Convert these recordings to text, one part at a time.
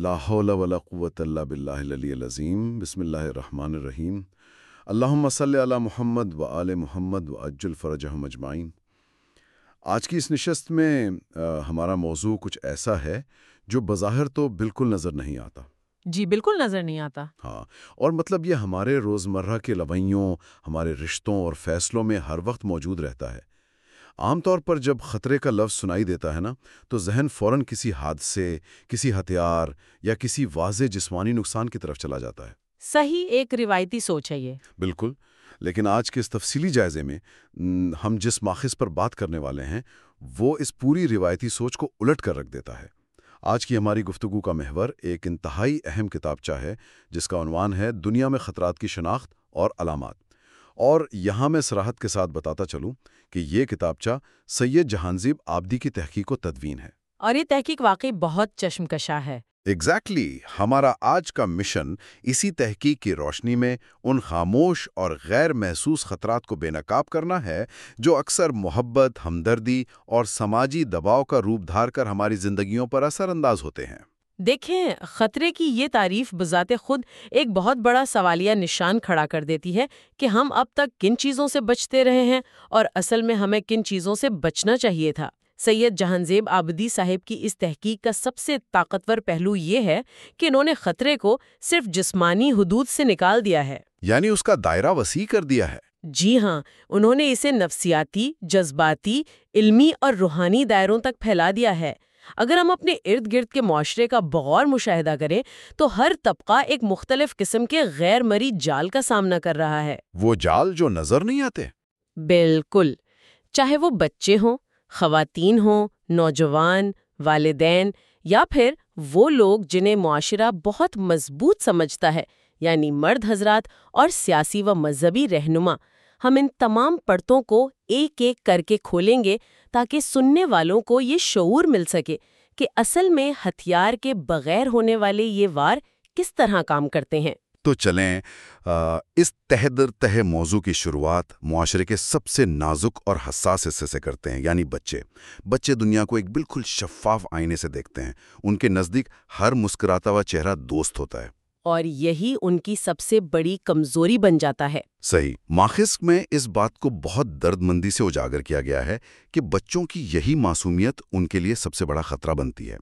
لا حول ولا قوت اللہ باللہ العلی العظیم. بسم اللہ الرحمن الرحیم. اللہم صلی علی محمد و آل محمد و اجل فرجہم اجمعین آج کی اس نشست میں ہمارا موضوع کچھ ایسا ہے جو بظاہر تو بالکل نظر نہیں آتا۔ جی بالکل نظر نہیں آتا۔ ہاں اور مطلب یہ ہمارے روزمرہ کے لوائیوں ہمارے رشتوں اور فیصلوں میں ہر وقت موجود رہتا ہے۔ عام طور پر جب خطرے کا لفظ سنائی دیتا ہے نا تو ذہن فوراً کسی حادثے کسی ہتھیار یا کسی واضح جسمانی نقصان کی طرف چلا جاتا ہے۔ صحیح ایک روایتی سوچ ہے یہ۔ بالکل لیکن آج کے اس تفصیلی جائزے میں ہم جس ماخذ پر بات کرنے والے ہیں وہ اس پوری روایتی سوچ کو الٹ کر رکھ دیتا ہے۔ آج کی ہماری گفتگو کا محور ایک انتہائی اہم کتابچہ ہے جس کا عنوان ہے دنیا میں خطرات کی شناخت اور علامات۔ اور یہاں میں صراحت کے ساتھ بتاتا چلوں کہ یہ کتابچہ سید جہانزیب آبدی کی تحقیق و تدوین ہے۔ اور یہ تحقیق واقعی بہت چشم کشا ہے۔ ایگزیکٹلی exactly, ہمارا آج کا مشن اسی تحقیق کی روشنی میں ان خاموش اور غیر محسوس خطرات کو بے نقاب کرنا ہے جو اکثر محبت ہمدردی اور سماجی دباؤ کا روپ دھار کر ہماری زندگیوں پر اثر انداز ہوتے ہیں۔ دیکھیں خطرے کی یہ تعریف بذات خود ایک بہت بڑا سوالیہ نشان کھڑا کر دیتی ہے کہ ہم اب تک کن چیزوں سے بچتے رہے ہیں اور اصل میں ہمیں کن چیزوں سے بچنا چاہیے تھا۔ سید جہانزیب آبدی صاحب کی اس تحقیق کا سب سے طاقتور پہلو یہ ہے کہ انہوں نے خطرے کو صرف جسمانی حدود سے نکال دیا ہے۔ یعنی اس کا دائرہ وسیع کر دیا ہے۔ جی ہاں انہوں نے اسے نفسیاتی جذباتی علمی اور روحانی دائروں تک پھیلا دیا ہے۔ اگر ہم اپنے ارد گرد کے معاشرے کا بغور مشاہدہ کریں تو ہر طبقہ ایک مختلف قسم کے غیر مری جال کا سامنا کر رہا ہے۔ وہ جال جو نظر نہیں آتے؟ بالکل۔ چاہے وہ بچے ہوں خواتین ہوں نوجوان والدین یا پھر وہ لوگ جنہیں معاشرہ بہت مضبوط سمجھتا ہے یعنی مرد حضرات اور سیاسی و مذہبی رہنما۔ ہم ان تمام پرتوں کو ایک ایک کر کے کھولیں گے تاکہ سننے والوں کو یہ شعور مل سکے کہ اصل میں ہتھیار کے بغیر ہونے والے یہ وار کس طرح کام کرتے ہیں۔ تو چلیں آ، اس تہ در تہ موضوع کی شروعات معاشرے کے سب سے نازک اور حساس حصے سے کرتے ہیں یعنی بچے۔ بچے دنیا کو ایک بالکل شفاف آئینے سے دیکھتے ہیں۔ ان کے نزدیک ہر مسکراتا ہوا چہرہ دوست ہوتا ہے۔ اور یہی ان کی سب سے بڑی کمزوری بن جاتا ہے۔ صحیح۔ ماخذ میں اس بات کو بہت درد مندی سے اجاگر کیا گیا ہے کہ بچوں کی یہی معصومیت ان کے لیے سب سے بڑا خطرہ بنتی ہے۔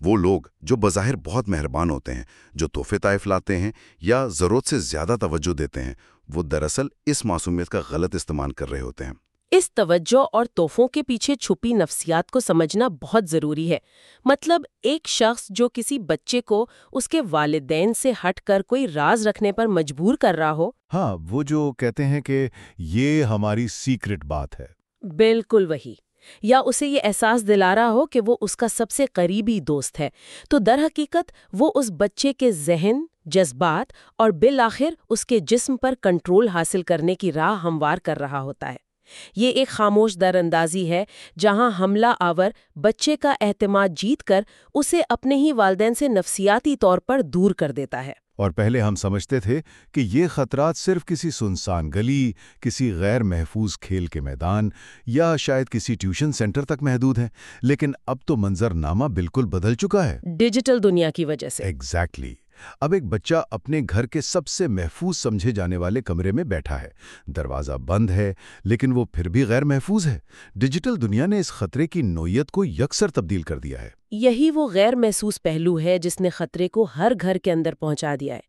وہ لوگ جو بظاہر بہت مہربان ہوتے ہیں، جو تحفے طائف لاتے ہیں یا ضرورت سے زیادہ توجہ دیتے ہیں، وہ دراصل اس معصومیت کا غلط استعمال کر رہے ہوتے ہیں۔ اس توجہ اور تحفوں کے پیچھے چھپی نفسیات کو سمجھنا بہت ضروری ہے۔ مطلب ایک شخص جو کسی بچے کو اس کے والدین سے ہٹ کر کوئی راز رکھنے پر مجبور کر رہا ہو۔ ہاں وہ جو کہتے ہیں کہ یہ ہماری سیکرٹ بات ہے۔ بالکل وہی۔ یا اسے یہ احساس دلا رہا ہو کہ وہ اس کا سب سے قریبی دوست ہے۔ تو در حقیقت وہ اس بچے کے ذہن جذبات اور بالآخر اس کے جسم پر کنٹرول حاصل کرنے کی راہ ہموار کر رہا ہوتا ہے۔ یہ ایک خاموش در اندازی ہے جہاں حملہ آور بچے کا اعتماد جیت کر اسے اپنے ہی والدین سے نفسیاتی طور پر دور کر دیتا ہے۔ اور پہلے ہم سمجھتے تھے کہ یہ خطرات صرف کسی سنسان گلی کسی غیر محفوظ کھیل کے میدان یا شاید کسی ٹیوشن سینٹر تک محدود ہیں لیکن اب تو منظر نامہ بالکل بدل چکا ہے۔ ڈیجیٹل دنیا کی وجہ سے۔ ایگزیکٹلی اب ایک بچہ اپنے گھر کے سب سے محفوظ سمجھے جانے والے کمرے میں بیٹھا ہے۔ دروازہ بند ہے، لیکن وہ پھر بھی غیر محفوظ ہے۔ ڈیجیٹل دنیا نے اس خطرے کی نوعیت کو یکسر تبدیل کر دیا ہے۔ یہی وہ غیر محسوس پہلو ہے جس نے خطرے کو ہر گھر کے اندر پہنچا دیا ہے۔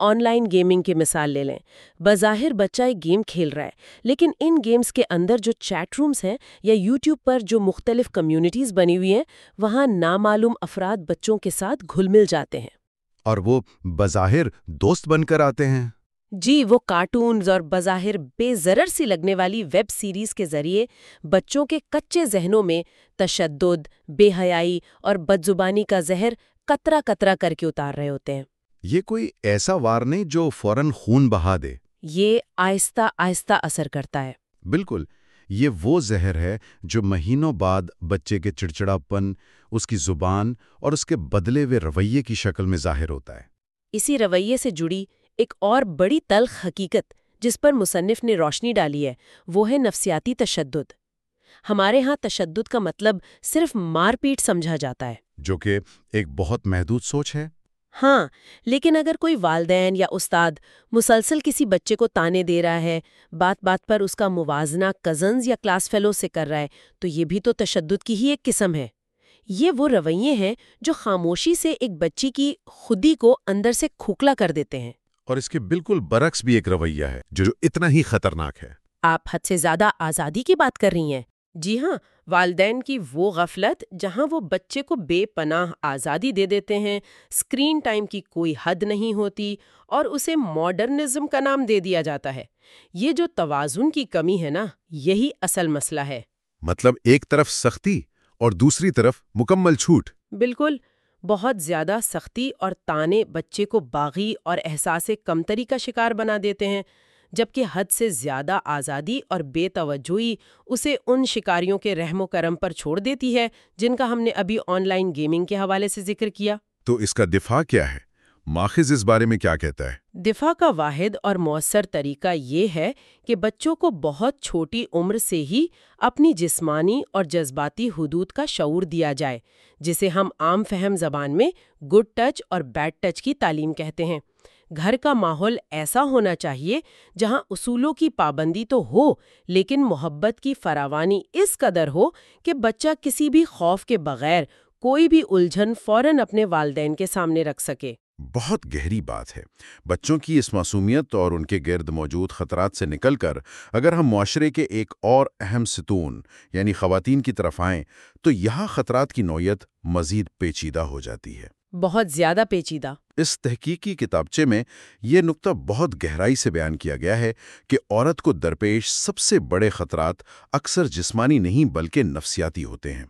آن لائن گیمنگ کی مثال لے لیں۔ بظاہر بچہ ایک گیم کھیل رہا ہے، لیکن ان گیمز کے اندر جو چیٹ رومز ہیں یا یوٹیوب پر جو مختلف کمیونٹیز بنی ہوئی ہیں، وہاں نامعلوم افراد بچوں کے ساتھ گھل مل جاتے ہیں۔ اور وہ بظاہر دوست بن کر آتے ہیں۔ جی وہ کارٹونز اور بظاہر بے ضرر سی لگنے والی ویب سیریز کے ذریعے بچوں کے کچے ذہنوں میں تشدد بے حیائی اور بدزبانی کا زہر قطرہ قطرہ کر کے اتار رہے ہوتے ہیں۔ یہ کوئی ایسا وار نہیں جو فوراً خون بہا دے۔ یہ آہستہ آہستہ اثر کرتا ہے۔ بالکل یہ وہ زہر ہے جو مہینوں بعد بچے کے چڑچڑاپن اس کی زبان اور اس کے بدلے ہوئے رویے کی شکل میں ظاہر ہوتا ہے۔ اسی رویے سے جڑی ایک اور بڑی تلخ حقیقت جس پر مصنف نے روشنی ڈالی ہے وہ ہے نفسیاتی تشدد۔ ہمارے ہاں تشدد کا مطلب صرف مار پیٹ سمجھا جاتا ہے۔ جو کہ ایک بہت محدود سوچ ہے۔ ہاں لیکن اگر کوئی والدین یا استاد مسلسل کسی بچے کو تانے دے رہا ہے بات بات پر اس کا موازنہ کزنز یا کلاس فیلو سے کر رہا ہے تو یہ بھی تو تشدد کی ہی ایک قسم ہے۔ یہ وہ رویے ہیں جو خاموشی سے ایک بچی کی خودی کو اندر سے کھوکھلا کر دیتے ہیں۔ اور اس کے بالکل برعکس بھی ایک رویہ ہے جو اتنا ہی خطرناک ہے۔ آپ حد سے زیادہ آزادی کی بات کر رہی ہیں۔ جی ہاں والدین کی وہ غفلت جہاں وہ بچے کو بے پناہ آزادی دے دیتے ہیں اسکرین ٹائم کی کوئی حد نہیں ہوتی اور اسے ماڈرنزم کا نام دے دیا جاتا ہے۔ یہ جو توازن کی کمی ہے نا یہی اصل مسئلہ ہے۔ مطلب ایک طرف سختی اور دوسری طرف مکمل چھوٹ۔ بالکل بہت زیادہ سختی اور تانے بچے کو باغی اور احساس کمتری کا شکار بنا دیتے ہیں جبکہ حد سے زیادہ آزادی اور بے توجہی اسے ان شکاریوں کے رحم و کرم پر چھوڑ دیتی ہے جن کا ہم نے ابھی آن لائن گیمنگ کے حوالے سے ذکر کیا۔ تو اس کا دفاع کیا ہے؟ ماخذ اس بارے میں کیا کہتا ہے؟ دفاع کا واحد اور مؤثر طریقہ یہ ہے کہ بچوں کو بہت چھوٹی عمر سے ہی اپنی جسمانی اور جذباتی حدود کا شعور دیا جائے، جسے ہم عام فہم زبان میں گڈ ٹچ اور بیڈ ٹچ کی تعلیم کہتے ہیں۔ گھر کا ماحول ایسا ہونا چاہیے جہاں اصولوں کی پابندی تو ہو لیکن محبت کی فراوانی اس قدر ہو کہ بچہ کسی بھی خوف کے بغیر کوئی بھی الجھن فوراً اپنے والدین کے سامنے رکھ سکے۔ بہت گہری بات ہے۔ بچوں کی اس معصومیت اور ان کے گرد موجود خطرات سے نکل کر اگر ہم معاشرے کے ایک اور اہم ستون یعنی خواتین کی طرف آئیں تو یہاں خطرات کی نوعیت مزید پیچیدہ ہو جاتی ہے۔ بہت زیادہ پیچیدہ۔ اس تحقیقی کتابچے میں یہ نقطہ بہت گہرائی سے بیان کیا گیا ہے کہ عورت کو درپیش سب سے بڑے خطرات اکثر جسمانی نہیں بلکہ نفسیاتی ہوتے ہیں۔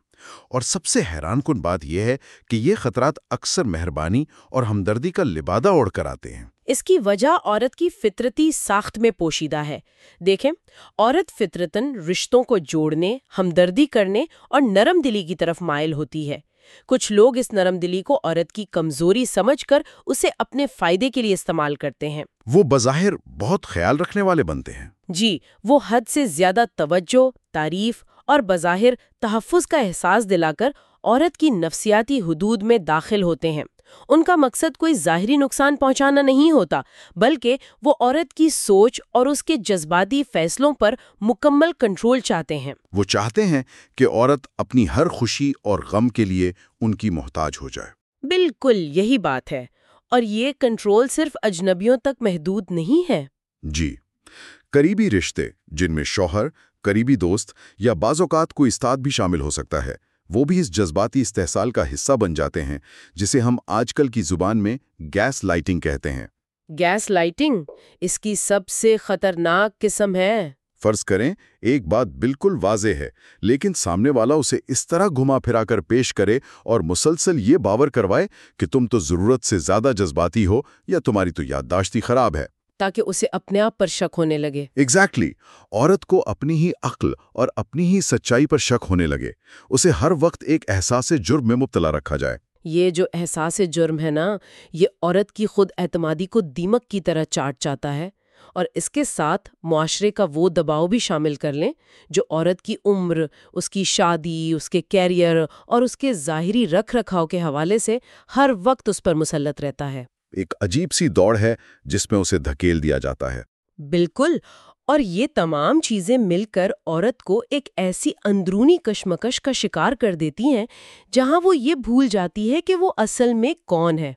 اور سب سے حیران کن بات یہ ہے کہ یہ خطرات اکثر مہربانی اور ہمدردی کا لبادہ اوڑھ کر آتے ہیں۔ اس کی وجہ عورت کی فطرتی ساخت میں پوشیدہ ہے۔ دیکھیں عورت فطرتن رشتوں کو جوڑنے ہمدردی کرنے اور نرم دلی کی طرف مائل ہوتی ہے۔ کچھ لوگ اس نرم دلی کو عورت کی کمزوری سمجھ کر اسے اپنے فائدے کے لیے استعمال کرتے ہیں۔ وہ بظاہر بہت خیال رکھنے والے بنتے ہیں۔ جی وہ حد سے زیادہ توجہ تعریف اور بظاہر تحفظ کا احساس دلا کر عورت کی نفسیاتی حدود میں داخل ہوتے ہیں۔ ان کا مقصد کوئی ظاہری نقصان پہنچانا نہیں ہوتا بلکہ وہ عورت کی سوچ اور اس کے جذباتی فیصلوں پر مکمل کنٹرول چاہتے ہیں۔ وہ چاہتے ہیں کہ عورت اپنی ہر خوشی اور غم کے لیے ان کی محتاج ہو جائے۔ بالکل یہی بات ہے۔ اور یہ کنٹرول صرف اجنبیوں تک محدود نہیں ہے۔ جی قریبی رشتے جن میں شوہر قریبی دوست یا بعض اوقات کوئی استاد بھی شامل ہو سکتا ہے۔ وہ بھی اس جذباتی استحصال کا حصہ بن جاتے ہیں جسے ہم آج کل کی زبان میں گیس لائٹنگ کہتے ہیں۔ Gas lighting? اس کی سب سے خطرناک قسم ہے۔ فرض کریں ایک بات بالکل واضح ہے لیکن سامنے والا اسے اس طرح گھما پھرا کر پیش کرے اور مسلسل یہ باور کروائے کہ تم تو ضرورت سے زیادہ جذباتی ہو یا تمہاری تو یادداشتی خراب ہے۔ تاکہ اسے اپنے آپ پر شک ہونے لگے۔ Exactly exactly. عورت کو اپنی ہی عقل اور اپنی ہی سچائی پر شک ہونے لگے۔ اسے ہر وقت ایک احساس جرم میں مبتلا رکھا جائے۔ یہ جو احساس جرم ہے نا یہ عورت کی خود اعتمادی کو دیمک کی طرح چاٹ جاتا ہے۔ اور اس کے ساتھ معاشرے کا وہ دباؤ بھی شامل کر لیں جو عورت کی عمر اس کی شادی اس کے کیریئر اور اس کے ظاہری رکھ رکھاؤ کے حوالے سے ہر وقت اس پر مسلط رہتا ہے۔ ایک عجیب سی دوڑ ہے جس میں اسے دھکیل دیا جاتا ہے۔ بالکل، اور یہ تمام چیزیں مل کر عورت کو ایک ایسی اندرونی کشمکش کا شکار کر دیتی ہیں جہاں وہ یہ بھول جاتی ہے کہ وہ اصل میں کون ہے۔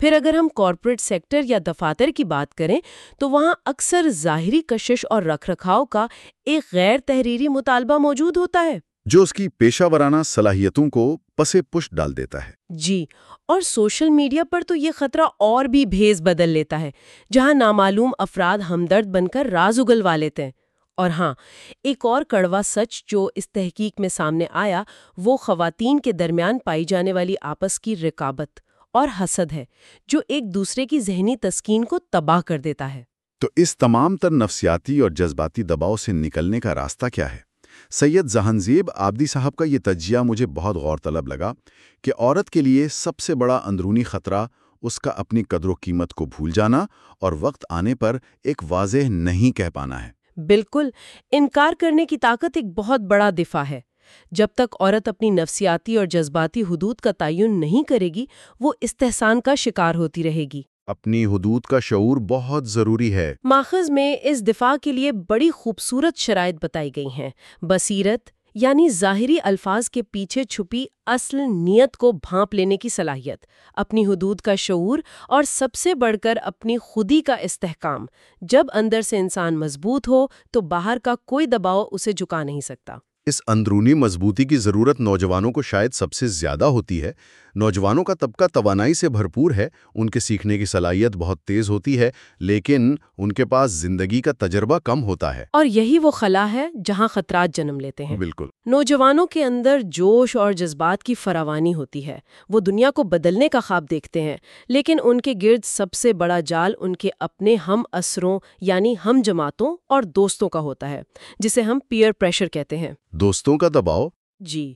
پھر اگر ہم کارپوریٹ سیکٹر یا دفاتر کی بات کریں تو وہاں اکثر ظاہری کشش اور رکھ رکھاؤ کا ایک غیر تحریری مطالبہ موجود ہوتا ہے۔ جو اس کی پیشہ ورانہ صلاحیتوں کو پسے پش ڈال دیتا ہے۔ جی اور سوشل میڈیا پر تو یہ خطرہ اور بھی بھیز بدل لیتا ہے جہاں نامعلوم افراد ہمدرد بن کر راز اگلوا لیتے ہیں۔ اور ہاں ایک اور کڑوا سچ جو اس تحقیق میں سامنے آیا وہ خواتین کے درمیان پائی جانے والی آپس کی رکابت اور حسد ہے جو ایک دوسرے کی ذہنی تسکین کو تباہ کر دیتا ہے۔ تو اس تمام تر نفسیاتی اور جذباتی دباؤ سے نکلنے کا راستہ کیا ہے؟ سید زہنزیب آبدی صاحب کا یہ تجزیہ مجھے بہت غور طلب لگا کہ عورت کے لیے سب سے بڑا اندرونی خطرہ اس کا اپنی قدر و قیمت کو بھول جانا اور وقت آنے پر ایک واضح نہیں کہہ پانا ہے۔ بالکل، انکار کرنے کی طاقت ایک بہت بڑا دفاع ہے۔ جب تک عورت اپنی نفسیاتی اور جذباتی حدود کا تعین نہیں کرے گی، وہ استحسان کا شکار ہوتی رہے گی۔ اپنی حدود کا شعور بہت ضروری ہے۔ ماخذ میں اس دفاع کے لیے بڑی خوبصورت شرائط بتائی گئی ہیں۔ بصیرت یعنی ظاہری الفاظ کے پیچھے چھپی اصل نیت کو بھانپ لینے کی صلاحیت، اپنی حدود کا شعور اور سب سے بڑھ کر اپنی خودی کا استحکام۔ جب اندر سے انسان مضبوط ہو تو باہر کا کوئی دباؤ اسے جھکا نہیں سکتا۔ اس اندرونی مضبوطی کی ضرورت نوجوانوں کو شاید سب سے زیادہ ہوتی ہے۔ نوجوانوں کا طبقہ توانائی سے بھرپور ہے ان کے سیکھنے کی صلاحیت بہت تیز ہوتی ہے لیکن ان کے پاس زندگی کا تجربہ کم ہوتا ہے۔ اور یہی وہ خلا ہے جہاں خطرات جنم لیتے ہیں۔ بالکل۔ نوجوانوں کے اندر جوش اور جذبات کی فراوانی ہوتی ہے۔ وہ دنیا کو بدلنے کا خواب دیکھتے ہیں لیکن ان کے گرد سب سے بڑا جال ان کے اپنے ہم اثروں یعنی ہم جماعتوں اور دوستوں کا ہوتا ہے جسے ہم پیئر پریشر کہتے ہیں۔ دوستوں کا دباؤ؟ جی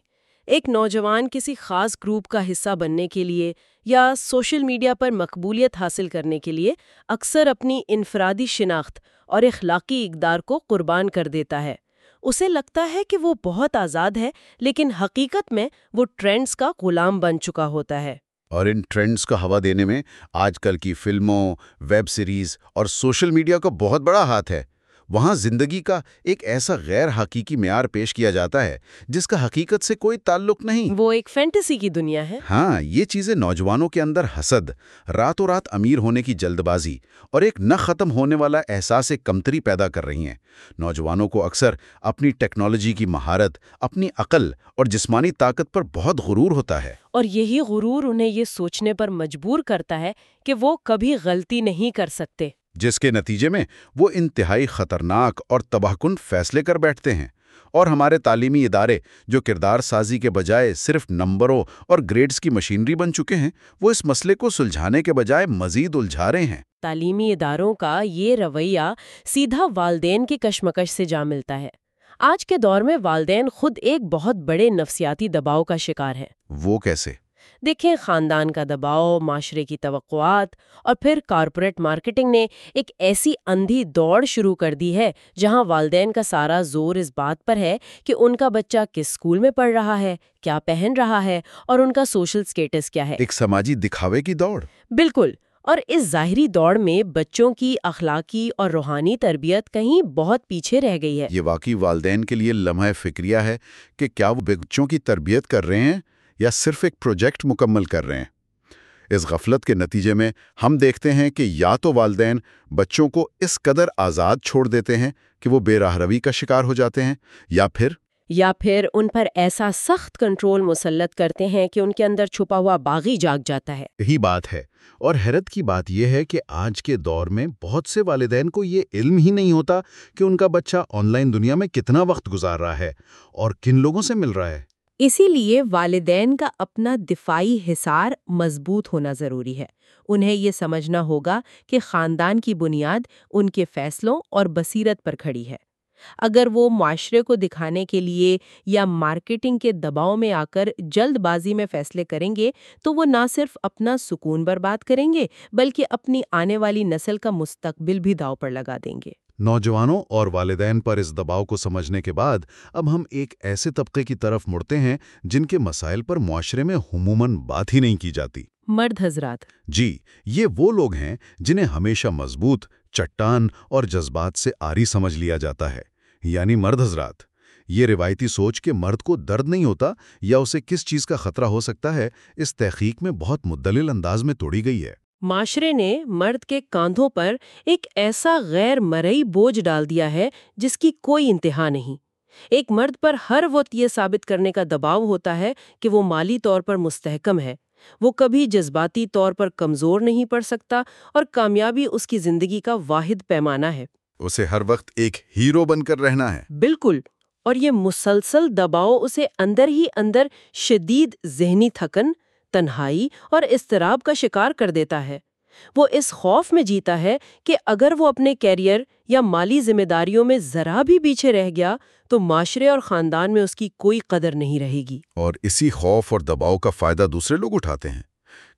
ایک نوجوان کسی خاص گروپ کا حصہ بننے کے لیے یا سوشل میڈیا پر مقبولیت حاصل کرنے کے لیے اکثر اپنی انفرادی شناخت اور اخلاقی اقدار کو قربان کر دیتا ہے۔ اسے لگتا ہے کہ وہ بہت آزاد ہے لیکن حقیقت میں وہ ٹرینڈز کا غلام بن چکا ہوتا ہے۔ اور ان ٹرینڈز کا ہوا دینے میں آج کل کی فلموں ویب سیریز اور سوشل میڈیا کا بہت بڑا ہاتھ ہے۔ وہاں زندگی کا ایک ایسا غیر حقیقی معیار پیش کیا جاتا ہے جس کا حقیقت سے کوئی تعلق نہیں۔ وہ ایک فینٹیسی کی دنیا ہے۔ ہاں یہ چیزیں نوجوانوں کے اندر حسد راتوں رات امیر ہونے کی جلد بازی اور ایک نہ ختم ہونے والا احساس کمتری پیدا کر رہی ہیں۔ نوجوانوں کو اکثر اپنی ٹیکنالوجی کی مہارت اپنی عقل اور جسمانی طاقت پر بہت غرور ہوتا ہے۔ اور یہی غرور انہیں یہ سوچنے پر مجبور کرتا ہے کہ وہ کبھی غلطی نہیں کر سکتے۔ جس کے نتیجے میں وہ انتہائی خطرناک اور تباہ کن فیصلے کر بیٹھتے ہیں اور ہمارے تعلیمی ادارے جو کردار سازی کے بجائے صرف نمبروں اور گریڈز کی مشینری بن چکے ہیں وہ اس مسئلے کو سلجھانے کے بجائے مزید الجھا رہے ہیں۔ تعلیمی اداروں کا یہ رویہ سیدھا والدین کی کشمکش سے جا ملتا ہے۔ آج کے دور میں والدین خود ایک بہت بڑے نفسیاتی دباؤ کا شکار ہیں۔ وہ کیسے؟ دیکھیں خاندان کا دباؤ معاشرے کی توقعات اور پھر کارپوریٹ مارکیٹنگ نے ایک ایسی اندھی دوڑ شروع کر دی ہے جہاں والدین کا سارا زور اس بات پر ہے کہ ان کا بچہ کس اسکول میں پڑھ رہا ہے کیا پہن رہا ہے اور ان کا سوشل سٹیٹس کیا ہے۔ ایک سماجی دکھاوے کی دوڑ۔ بالکل اور اس ظاہری دوڑ میں بچوں کی اخلاقی اور روحانی تربیت کہیں بہت پیچھے رہ گئی ہے۔ یہ واقعی والدین کے لیے لمحہ فکریہ ہے کہ کیا وہ بچوں کی تربیت کر رہے ہیں؟ یا صرف ایک پروجیکٹ مکمل کر رہے ہیں۔ اس غفلت کے نتیجے میں ہم دیکھتے ہیں کہ یا تو والدین بچوں کو اس قدر آزاد چھوڑ دیتے ہیں کہ وہ بے راہ روی کا شکار ہو جاتے ہیں یا پھر یا پھر ان پر ایسا سخت کنٹرول مسلط کرتے ہیں کہ ان کے اندر چھپا ہوا باغی جاگ جاتا ہے۔ یہی بات ہے۔ اور حیرت کی بات یہ ہے کہ آج کے دور میں بہت سے والدین کو یہ علم ہی نہیں ہوتا کہ ان کا بچہ آن لائن دنیا میں کتنا وقت گزار رہا ہے اور کن لوگوں سے مل رہا ہے۔ اسی لیے والدین کا اپنا دفاعی حصار مضبوط ہونا ضروری ہے۔ انہیں یہ سمجھنا ہوگا کہ خاندان کی بنیاد ان کے فیصلوں اور بصیرت پر کھڑی ہے۔ اگر وہ معاشرے کو دکھانے کے لیے یا مارکیٹنگ کے دباؤ میں آ کر جلد بازی میں فیصلے کریں گے تو وہ نہ صرف اپنا سکون برباد کریں گے بلکہ اپنی آنے والی نسل کا مستقبل بھی داؤ پر لگا دیں گے۔ نوجوانوں اور والدین پر اس دباؤ کو سمجھنے کے بعد اب ہم ایک ایسے طبقے کی طرف مڑتے ہیں جن کے مسائل پر معاشرے میں عموماً بات ہی نہیں کی جاتی۔ مرد حضرات۔ جی یہ وہ لوگ ہیں جنہیں ہمیشہ مضبوط چٹان اور جذبات سے آری سمجھ لیا جاتا ہے یعنی مرد حضرات۔ یہ روایتی سوچ کہ مرد کو درد نہیں ہوتا یا اسے کس چیز کا خطرہ ہو سکتا ہے اس تحقیق میں بہت مدلل انداز میں توڑی گئی ہے۔ معاشرے نے مرد کے کاندھوں پر ایک ایسا غیر مرئی بوجھ ڈال دیا ہے جس کی کوئی انتہا نہیں۔ ایک مرد پر ہر وقت یہ ثابت کرنے کا دباؤ ہوتا ہے کہ وہ مالی طور پر مستحکم ہے۔ وہ کبھی جذباتی طور پر کمزور نہیں پڑ سکتا اور کامیابی اس کی زندگی کا واحد پیمانہ ہے۔ اسے ہر وقت ایک ہیرو بن کر رہنا ہے۔ بالکل۔ اور یہ مسلسل دباؤ اسے اندر ہی اندر شدید ذہنی تھکن تنہائی اور اضطراب کا شکار کر دیتا ہے۔ وہ اس خوف میں جیتا ہے کہ اگر وہ اپنے کیریئر یا مالی ذمہ داریوں میں ذرا بھی پیچھے رہ گیا تو معاشرے اور خاندان میں اس کی کوئی قدر نہیں رہے گی۔ اور اسی خوف اور دباؤ کا فائدہ دوسرے لوگ اٹھاتے ہیں۔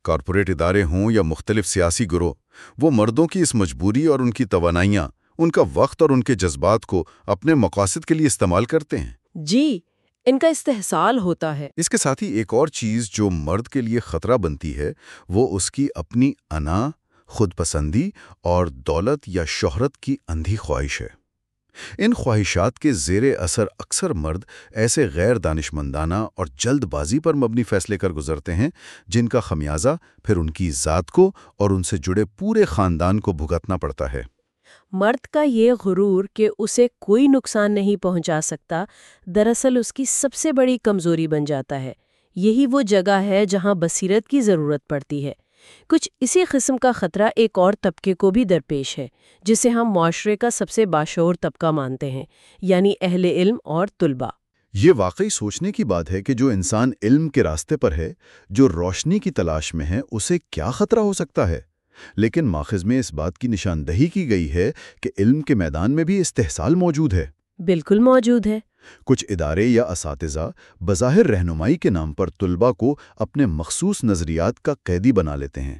کارپوریٹ ادارے ہوں یا مختلف سیاسی گروہ وہ مردوں کی اس مجبوری اور ان کی توانائیاں ان کا وقت اور ان کے جذبات کو اپنے مقاصد کے لیے استعمال کرتے ہیں۔ جی ان کا استحصال ہوتا ہے۔ اس کے ساتھ ہی ایک اور چیز جو مرد کے لیے خطرہ بنتی ہے، وہ اس کی اپنی انا خود پسندی اور دولت یا شہرت کی اندھی خواہش ہے۔ ان خواہشات کے زیر اثر اکثر مرد ایسے غیر دانشمندانہ اور جلد بازی پر مبنی فیصلے کر گزرتے ہیں، جن کا خمیازہ پھر ان کی ذات کو اور ان سے جڑے پورے خاندان کو بھگتنا پڑتا ہے۔ مرد کا یہ غرور کہ اسے کوئی نقصان نہیں پہنچا سکتا، دراصل اس کی سب سے بڑی کمزوری بن جاتا ہے۔ یہی وہ جگہ ہے جہاں بصیرت کی ضرورت پڑتی ہے۔ کچھ اسی قسم کا خطرہ ایک اور طبقے کو بھی درپیش ہے، جسے ہم معاشرے کا سب سے باشعور طبقہ مانتے ہیں یعنی اہل علم اور طلباء۔ یہ واقعی سوچنے کی بات ہے کہ جو انسان علم کے راستے پر ہے، جو روشنی کی تلاش میں ہے، اسے کیا خطرہ ہو سکتا ہے؟ لیکن ماخذ میں اس بات کی نشاندہی کی گئی ہے کہ علم کے میدان میں بھی استحصال موجود ہے۔ بالکل موجود ہے۔ کچھ ادارے یا اساتذہ بظاہر رہنمائی کے نام پر طلباء کو اپنے مخصوص نظریات کا قیدی بنا لیتے ہیں۔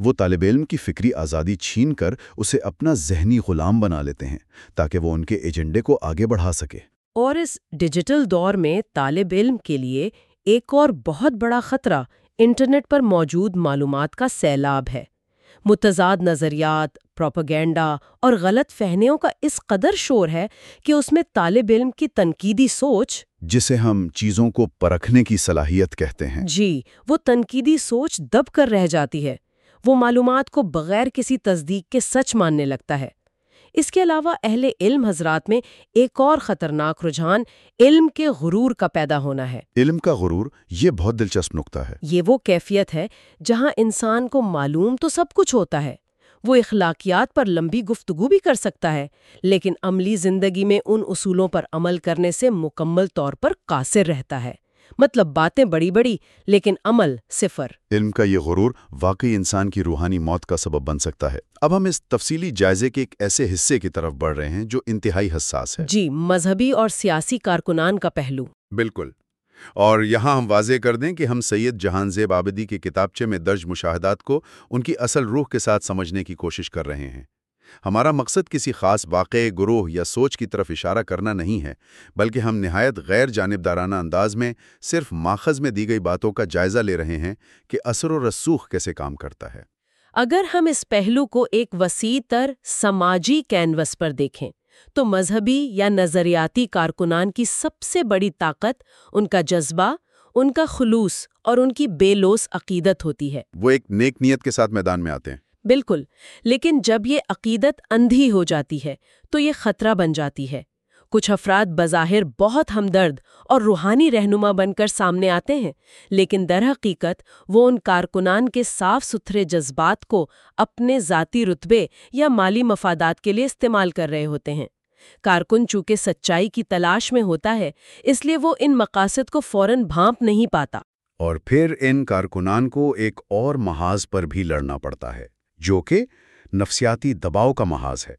وہ طالب علم کی فکری آزادی چھین کر اسے اپنا ذہنی غلام بنا لیتے ہیں تاکہ وہ ان کے ایجنڈے کو آگے بڑھا سکے۔ اور اس ڈیجیٹل دور میں طالب علم کے لیے ایک اور بہت بڑا خطرہ انٹرنیٹ پر موجود معلومات کا سیلاب ہے۔ متضاد نظریات پروپگینڈا اور غلط فہمیوں کا اس قدر شور ہے کہ اس میں طالب علم کی تنقیدی سوچ جسے ہم چیزوں کو پرکھنے کی صلاحیت کہتے ہیں۔ جی وہ تنقیدی سوچ دب کر رہ جاتی ہے۔ وہ معلومات کو بغیر کسی تصدیق کے سچ ماننے لگتا ہے۔ اس کے علاوہ اہل علم حضرات میں ایک اور خطرناک رجحان علم کے غرور کا پیدا ہونا ہے۔ علم کا غرور یہ بہت دلچسپ نقطہ ہے۔ یہ وہ کیفیت ہے جہاں انسان کو معلوم تو سب کچھ ہوتا ہے۔ وہ اخلاقیات پر لمبی گفتگو بھی کر سکتا ہے لیکن عملی زندگی میں ان اصولوں پر عمل کرنے سے مکمل طور پر قاصر رہتا ہے۔ مطلب باتیں بڑی بڑی لیکن عمل صفر۔ علم کا یہ غرور واقعی انسان کی روحانی موت کا سبب بن سکتا ہے۔ اب ہم اس تفصیلی جائزے کے ایک ایسے حصے کی طرف بڑھ رہے ہیں جو انتہائی حساس ہے۔ جی مذہبی اور سیاسی کارکنان کا پہلو۔ بالکل۔ اور یہاں ہم واضح کر دیں کہ ہم سید جہان زیب آبدی کے کتابچے میں درج مشاہدات کو ان کی اصل روح کے ساتھ سمجھنے کی کوشش کر رہے ہیں۔ ہمارا مقصد کسی خاص واقع گروہ یا سوچ کی طرف اشارہ کرنا نہیں ہے بلکہ ہم نہایت غیر جانبدارانہ انداز میں صرف ماخذ میں دی گئی باتوں کا جائزہ لے رہے ہیں کہ اثر و رسوخ کیسے کام کرتا ہے۔ اگر ہم اس پہلو کو ایک وسیع تر سماجی کینوس پر دیکھیں تو مذہبی یا نظریاتی کارکنان کی سب سے بڑی طاقت ان کا جذبہ ان کا خلوص اور ان کی بے لوس عقیدت ہوتی ہے۔ وہ ایک نیک نیت کے ساتھ میدان میں آتے ہیں۔ بالکل، لیکن جب یہ عقیدت اندھی ہو جاتی ہے تو یہ خطرہ بن جاتی ہے۔ کچھ افراد بظاہر بہت ہمدرد اور روحانی رہنما بن کر سامنے آتے ہیں، لیکن در حقیقت وہ ان کارکنان کے صاف ستھرے جذبات کو اپنے ذاتی رتبے یا مالی مفادات کے لیے استعمال کر رہے ہوتے ہیں۔ کارکن چونکہ سچائی کی تلاش میں ہوتا ہے، اس لیے وہ ان مقاصد کو فوراً بھانپ نہیں پاتا۔ اور پھر ان کارکنان کو ایک اور محاذ پر بھی لڑنا پڑتا ہے۔ جو کہ نفسیاتی دباؤ کا محاذ ہے۔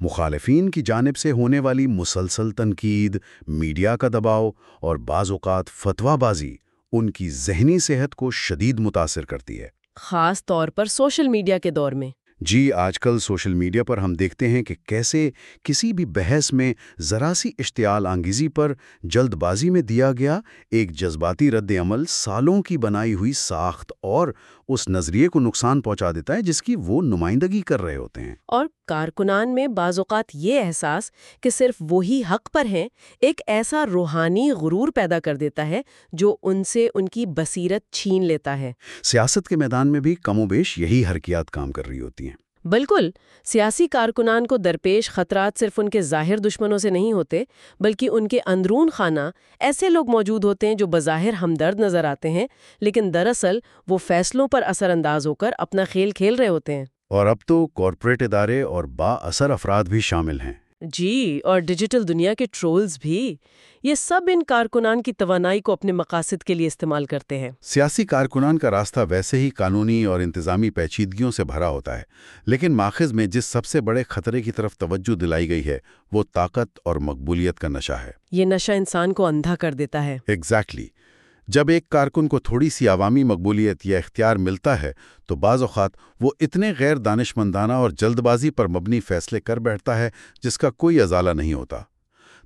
مخالفین کی جانب سے ہونے والی مسلسل تنقید، میڈیا کا دباؤ اور بعض اوقات فتویٰ بازی ان کی ذہنی صحت کو شدید متاثر کرتی ہے۔ خاص طور پر سوشل میڈیا کے دور میں۔ جی آج کل سوشل میڈیا پر ہم دیکھتے ہیں کہ کیسے کسی بھی بحث میں ذرا سی اشتعال آنگیزی پر جلد بازی میں دیا گیا ایک جذباتی رد عمل سالوں کی بنائی ہوئی ساخت اور اس نظریے کو نقصان پہنچا دیتا ہے جس کی وہ نمائندگی کر رہے ہوتے ہیں۔ اور کارکنان میں بعض اوقات یہ احساس کہ صرف وہی حق پر ہیں ایک ایسا روحانی غرور پیدا کر دیتا ہے جو ان سے ان کی بصیرت چھین لیتا ہے۔ سیاست کے میدان میں بھی کم و بیش یہی حرکیات کام کر رہی ہوتی ہیں۔ بالکل، سیاسی کارکنان کو درپیش خطرات صرف ان کے ظاہر دشمنوں سے نہیں ہوتے، بلکہ ان کے اندرون خانہ ایسے لوگ موجود ہوتے ہیں جو بظاہر ہمدرد نظر آتے ہیں، لیکن دراصل وہ فیصلوں پر اثر انداز ہو کر اپنا کھیل کھیل رہے ہوتے ہیں۔ اور اب تو کارپوریٹ ادارے اور با اثر افراد بھی شامل ہیں۔ جی اور ڈیجیٹل دنیا کے ٹرولز بھی یہ سب ان کارکنان کی توانائی کو اپنے مقاصد کے لیے استعمال کرتے ہیں۔ سیاسی کارکنان کا راستہ ویسے ہی قانونی اور انتظامی پیچیدگیوں سے بھرا ہوتا ہے لیکن ماخذ میں جس سب سے بڑے خطرے کی طرف توجہ دلائی گئی ہے وہ طاقت اور مقبولیت کا نشہ ہے۔ یہ نشہ انسان کو اندھا کر دیتا ہے۔ Exactly exactly. جب ایک کارکن کو تھوڑی سی عوامی مقبولیت یا اختیار ملتا ہے، تو بعض اوقات وہ اتنے غیر دانش مندانہ اور جلد بازی پر مبنی فیصلے کر بیٹھتا ہے جس کا کوئی ازالہ نہیں ہوتا۔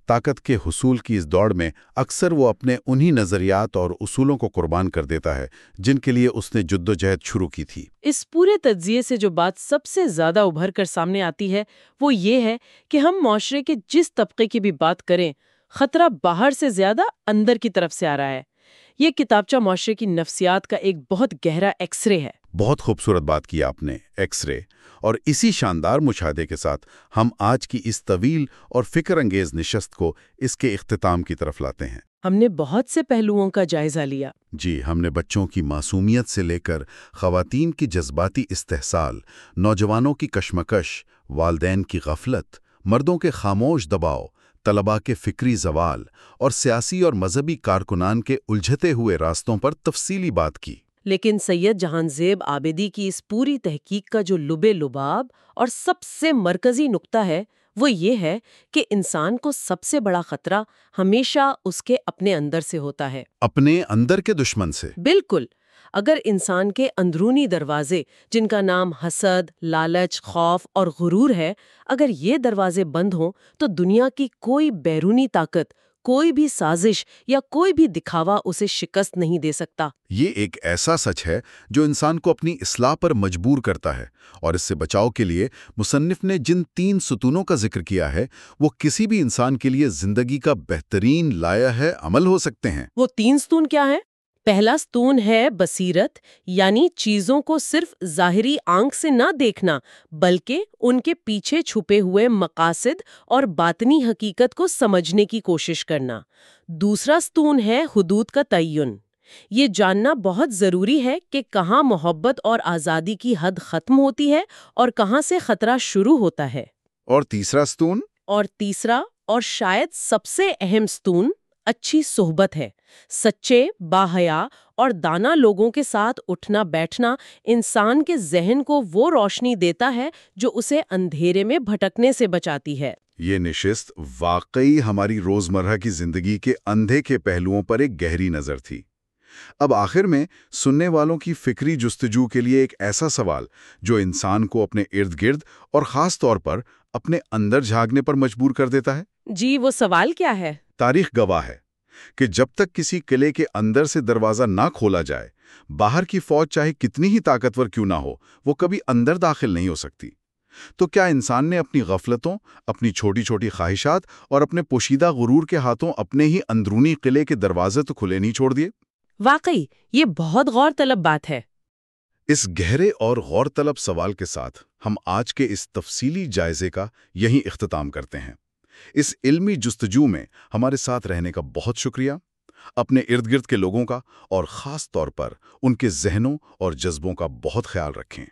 طاقت کے حصول کی اس دوڑ میں اکثر وہ اپنے انہی نظریات اور اصولوں کو قربان کر دیتا ہے، جن کے لیے اس نے جد و جہد شروع کی تھی۔ اس پورے تجزیے سے جو بات سب سے زیادہ ابھر کر سامنے آتی ہے، وہ یہ ہے کہ ہم معاشرے کے جس طبقے کی بھی بات کریں، خطرہ باہر سے زیادہ اندر کی طرف سے آ رہا ہے۔ یہ کتابچہ معاشرے کی نفسیات کا ایک بہت گہرا ایکس رے ہے۔ بہت خوبصورت بات کی آپ نے ایکس رے اور اسی شاندار مشاہدے کے ساتھ ہم آج کی اس طویل اور فکر انگیز نشست کو اس کے اختتام کی طرف لاتے ہیں۔ ہم نے بہت سے پہلوؤں کا جائزہ لیا۔ جی ہم نے بچوں کی معصومیت سے لے کر خواتین کی جذباتی استحصال نوجوانوں کی کشمکش والدین کی غفلت مردوں کے خاموش دباؤ طلباء کے فکری زوال اور سیاسی اور مذہبی کارکنان کے الجھتے ہوئے راستوں پر تفصیلی بات کی۔ لیکن سید جہان زیب آبدی کی اس پوری تحقیق کا جو لبے لباب اور سب سے مرکزی نقطہ ہے وہ یہ ہے کہ انسان کو سب سے بڑا خطرہ ہمیشہ اس کے اپنے اندر سے ہوتا ہے۔ اپنے اندر کے دشمن سے۔ بالکل۔ اگر انسان کے اندرونی دروازے جن کا نام حسد لالچ خوف اور غرور ہے اگر یہ دروازے بند ہوں تو دنیا کی کوئی بیرونی طاقت کوئی بھی سازش یا کوئی بھی دکھاوا اسے شکست نہیں دے سکتا۔ یہ ایک ایسا سچ ہے جو انسان کو اپنی اصلاح پر مجبور کرتا ہے اور اس سے بچاؤ کے لیے مصنف نے جن تین ستونوں کا ذکر کیا ہے وہ کسی بھی انسان کے لیے زندگی کا بہترین لایا ہے عمل ہو سکتے ہیں۔ وہ تین ستون کیا ہیں؟ پہلا ستون ہے بصیرت یعنی چیزوں کو صرف ظاہری آنکھ سے نہ دیکھنا بلکہ ان کے پیچھے چھپے ہوئے مقاصد اور باطنی حقیقت کو سمجھنے کی کوشش کرنا۔ دوسرا ستون ہے حدود کا تعین۔ یہ جاننا بہت ضروری ہے کہ کہاں محبت اور آزادی کی حد ختم ہوتی ہے اور کہاں سے خطرہ شروع ہوتا ہے۔ اور تیسرا ستون؟ اور تیسرا اور شاید سب سے اہم ستون اچھی صحبت ہے۔ سچے باحیا اور دانا لوگوں کے ساتھ اٹھنا بیٹھنا انسان کے ذہن کو وہ روشنی دیتا ہے جو اسے اندھیرے میں بھٹکنے سے بچاتی ہے۔ یہ نشست واقعی ہماری روزمرہ کی زندگی کے اندھے کے پہلوؤں پر ایک گہری نظر تھی۔ اب آخر میں سننے والوں کی فکری جستجو کے لیے ایک ایسا سوال جو انسان کو اپنے ارد گرد اور خاص طور پر اپنے اندر جھاگنے پر مجبور کر دیتا ہے۔ جی وہ سوال کیا ہے؟ تاریخ گواہ ہے۔ کہ جب تک کسی قلعے کے اندر سے دروازہ نہ کھولا جائے باہر کی فوج چاہے کتنی ہی طاقتور کیوں نہ ہو وہ کبھی اندر داخل نہیں ہو سکتی۔ تو کیا انسان نے اپنی غفلتوں اپنی چھوٹی چھوٹی خواہشات اور اپنے پوشیدہ غرور کے ہاتھوں اپنے ہی اندرونی قلعے کے دروازے تو کھلے نہیں چھوڑ دیے؟ واقعی یہ بہت غور طلب بات ہے۔ اس گہرے اور غور طلب سوال کے ساتھ ہم آج کے اس تفصیلی جائزے کا یہی اختتام کرتے ہیں۔ اس علمی جستجو میں ہمارے ساتھ رہنے کا بہت شکریہ، اپنے ارد گرد کے لوگوں کا اور خاص طور پر ان کے ذہنوں اور جذبوں کا بہت خیال رکھیں۔